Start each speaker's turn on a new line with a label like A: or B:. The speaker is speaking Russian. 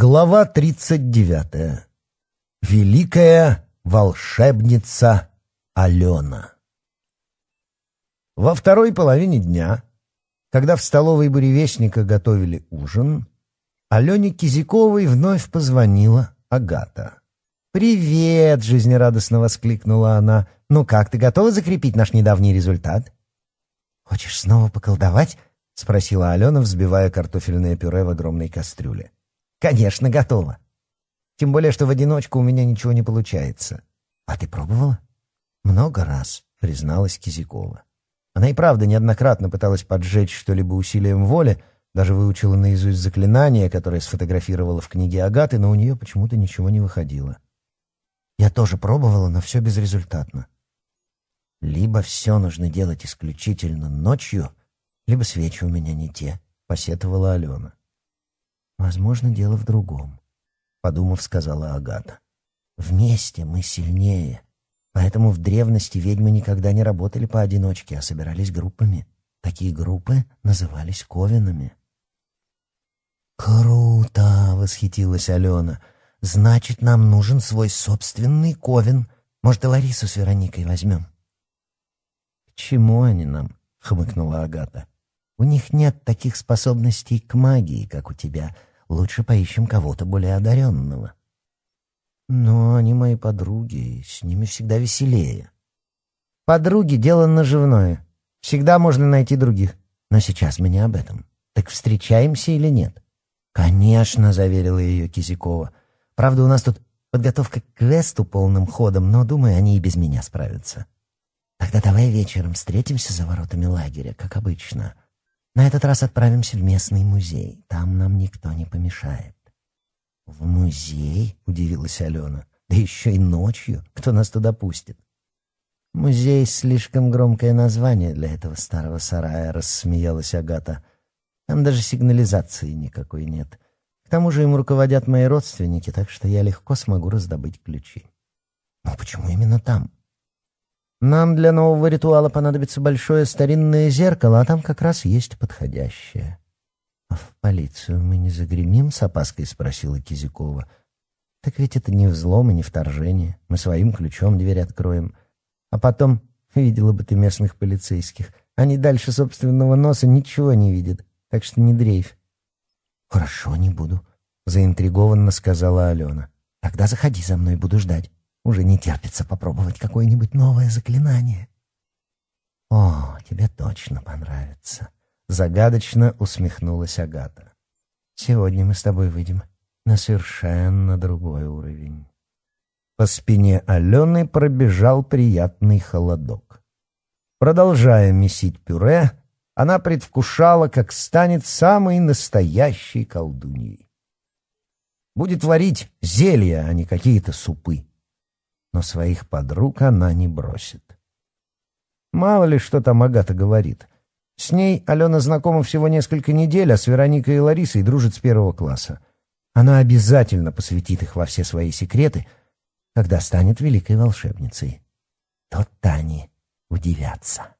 A: Глава 39. Великая волшебница Алена. Во второй половине дня, когда в столовой буревестника готовили ужин, Алене Кизяковой вновь позвонила Агата. «Привет!» — жизнерадостно воскликнула она. «Ну как, ты готова закрепить наш недавний результат?» «Хочешь снова поколдовать?» — спросила Алена, взбивая картофельное пюре в огромной кастрюле. «Конечно, готова. Тем более, что в одиночку у меня ничего не получается». «А ты пробовала?» «Много раз», — призналась Кизикова. Она и правда неоднократно пыталась поджечь что-либо усилием воли, даже выучила наизусть заклинание, которое сфотографировала в книге Агаты, но у нее почему-то ничего не выходило. «Я тоже пробовала, но все безрезультатно». «Либо все нужно делать исключительно ночью, либо свечи у меня не те», — посетовала Алена. «Возможно, дело в другом», — подумав, сказала Агата. «Вместе мы сильнее. Поэтому в древности ведьмы никогда не работали поодиночке, а собирались группами. Такие группы назывались ковинами». «Круто!» — восхитилась Алена. «Значит, нам нужен свой собственный ковин. Может, и Ларису с Вероникой возьмем?» «К чему они нам?» — хмыкнула Агата. «У них нет таких способностей к магии, как у тебя, лучше поищем кого-то более одаренного. Но они мои подруги, с ними всегда веселее. Подруги — дело наживное. Всегда можно найти других. Но сейчас мы не об этом. Так встречаемся или нет? Конечно, — заверила ее Кизякова. Правда, у нас тут подготовка к квесту полным ходом, но, думаю, они и без меня справятся. Тогда давай вечером встретимся за воротами лагеря, как обычно. — на этот раз отправимся в местный музей. Там нам никто не помешает. В музей? Удивилась Алена. Да еще и ночью. Кто нас туда пустит? Музей — слишком громкое название для этого старого сарая, рассмеялась Агата. Там даже сигнализации никакой нет. К тому же им руководят мои родственники, так что я легко смогу раздобыть ключи. Но почему именно там? Нам для нового ритуала понадобится большое старинное зеркало, а там как раз есть подходящее. — А в полицию мы не загремим? — с опаской спросила Кизикова. — Так ведь это не взлом и не вторжение. Мы своим ключом дверь откроем. А потом, видела бы ты местных полицейских, они дальше собственного носа ничего не видят, так что не дрейфь. — Хорошо, не буду, — заинтригованно сказала Алена. — Тогда заходи за мной, буду ждать. Уже не терпится попробовать какое-нибудь новое заклинание. О, тебе точно понравится. Загадочно усмехнулась Агата. Сегодня мы с тобой выйдем на совершенно другой уровень. По спине Алены пробежал приятный холодок. Продолжая месить пюре, она предвкушала, как станет самой настоящей колдуньей. Будет варить зелья, а не какие-то супы но своих подруг она не бросит. Мало ли что-то Магата говорит. С ней Алена знакома всего несколько недель, а с Вероникой и Ларисой дружит с первого класса. Она обязательно посвятит их во все свои секреты, когда станет великой волшебницей. Тот-то они удивятся.